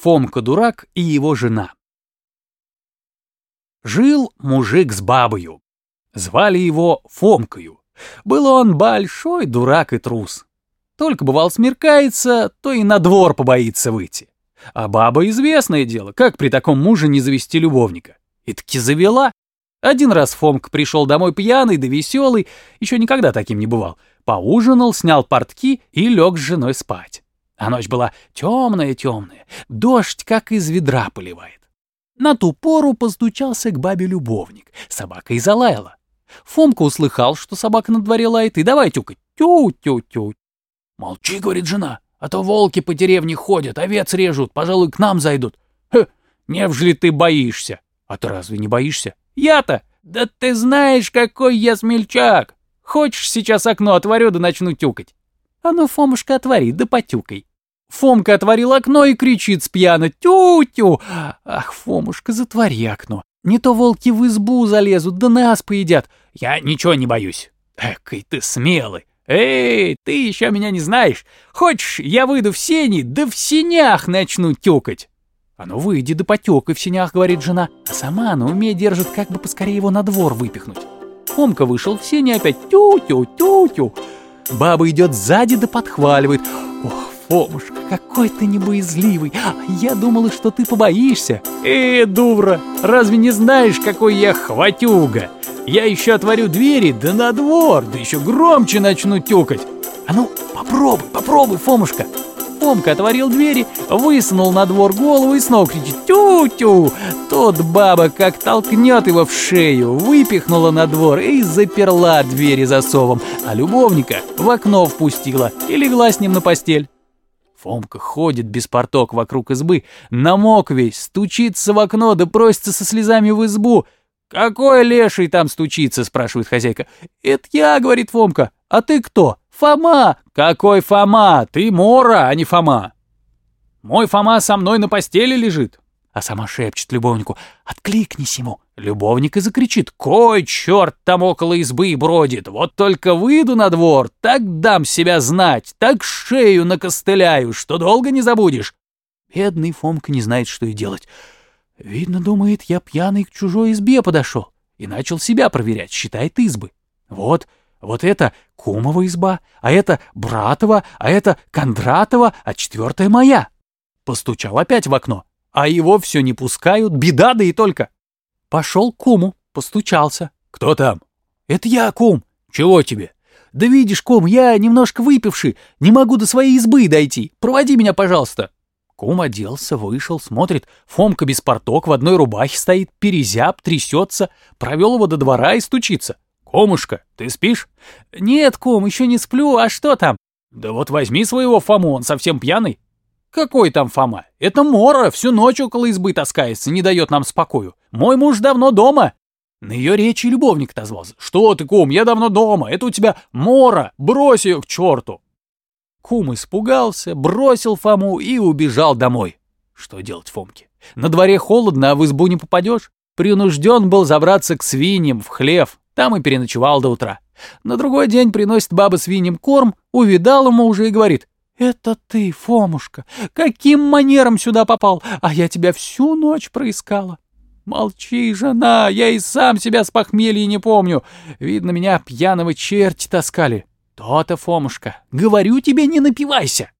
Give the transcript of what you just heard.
Фомка-дурак и его жена. Жил мужик с бабою. Звали его Фомкою. Был он большой дурак и трус. Только бывал смеркается, то и на двор побоится выйти. А баба известное дело, как при таком муже не завести любовника. И таки завела. Один раз Фомка пришел домой пьяный да веселый, еще никогда таким не бывал. Поужинал, снял портки и лег с женой спать. А ночь была темная-темная, дождь как из ведра поливает. На ту пору постучался к бабе любовник, собака и залаяла. Фомка услыхал, что собака на дворе лает, и давай тюкать. Тю-тю-тю. «Молчи», — говорит жена, — «а то волки по деревне ходят, овец режут, пожалуй, к нам зайдут». «Хе, невжели ты боишься?» «А ты разве не боишься?» «Я-то? Да ты знаешь, какой я смельчак! Хочешь, сейчас окно отворю да начну тюкать?» «А ну, Фомушка, отвори, да потюкай». Фомка отворил окно и кричит с пьяно «Тю-тю!» «Ах, Фомушка, затвори окно. Не то волки в избу залезут, да нас поедят. Я ничего не боюсь». «Экой ты смелый! Эй, ты еще меня не знаешь. Хочешь, я выйду в сени, да в сенях начну тюкать?» «А ну выйди да потёкай в сенях», — говорит жена. А сама она уме держит, как бы поскорее его на двор выпихнуть. Фомка вышел в сени опять тю-тю-тю-тю. Баба идет сзади да подхваливает. Фомушка, какой ты небоязливый. Я думала, что ты побоишься. Э, дура, разве не знаешь, какой я хватюга? Я еще отворю двери, да на двор, да еще громче начну тюкать. А ну, попробуй, попробуй, Фомушка. Фомка отворил двери, высунул на двор голову и снова кричит «Тю-тю!». Тот баба как толкнет его в шею, выпихнула на двор и заперла двери засовом, а любовника в окно впустила и легла с ним на постель. Фомка ходит без порток вокруг избы, намок весь, стучится в окно да просится со слезами в избу. «Какой леший там стучится?» — спрашивает хозяйка. «Это я», — говорит Фомка. «А ты кто?» «Фома!» «Какой Фома? Ты Мора, а не Фома!» «Мой Фома со мной на постели лежит!» А сама шепчет любовнику «Откликнись ему!» Любовник и закричит «Кой черт там около избы бродит! Вот только выйду на двор, так дам себя знать, так шею накостыляю, что долго не забудешь!» Бедный Фомка не знает, что и делать. Видно, думает, я пьяный к чужой избе подошел и начал себя проверять, считает избы. Вот, вот это Кумова изба, а это Братова, а это Кондратова, а четвертая моя. Постучал опять в окно, а его все не пускают, беда да и только. Пошел к куму, постучался. «Кто там?» «Это я, кум». «Чего тебе?» «Да видишь, кум, я немножко выпивший, не могу до своей избы дойти. Проводи меня, пожалуйста». Кум оделся, вышел, смотрит, Фомка без порток в одной рубахе стоит, перезяб, трясется, провел его до двора и стучится. «Комушка, ты спишь?» «Нет, ком, еще не сплю, а что там?» «Да вот возьми своего Фому, он совсем пьяный». «Какой там Фома? Это Мора, всю ночь около избы таскается, не дает нам спокою. Мой муж давно дома». На ее речи любовник отозвался. «Что ты, кум, я давно дома, это у тебя Мора, брось ее к черту». Кум испугался, бросил Фому и убежал домой. Что делать Фомке? На дворе холодно, а в избу не попадешь. Принужден был забраться к свиньям в хлев, там и переночевал до утра. На другой день приносит баба свиньям корм, увидал ему уже и говорит, «Это ты, Фомушка, каким манером сюда попал, а я тебя всю ночь проискала». «Молчи, жена, я и сам себя с похмелья не помню. Видно, меня пьяного черти таскали». «То-то, Фомушка, говорю тебе, не напивайся».